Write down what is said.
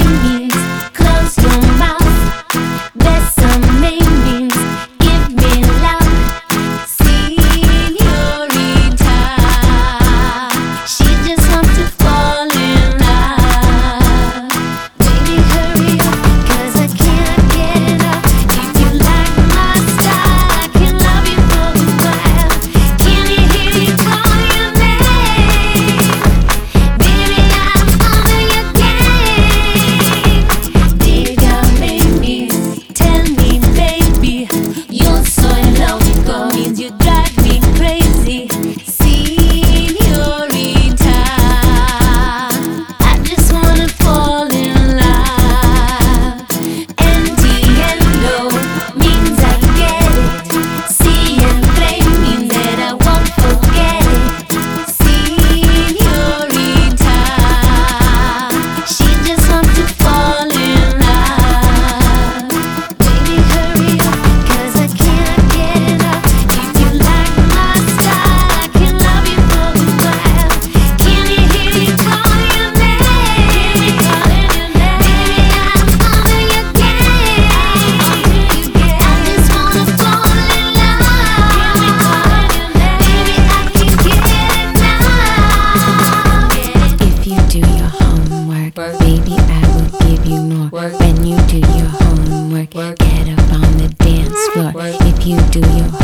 find me. When you do your homework, get up on the dance floor. If you do your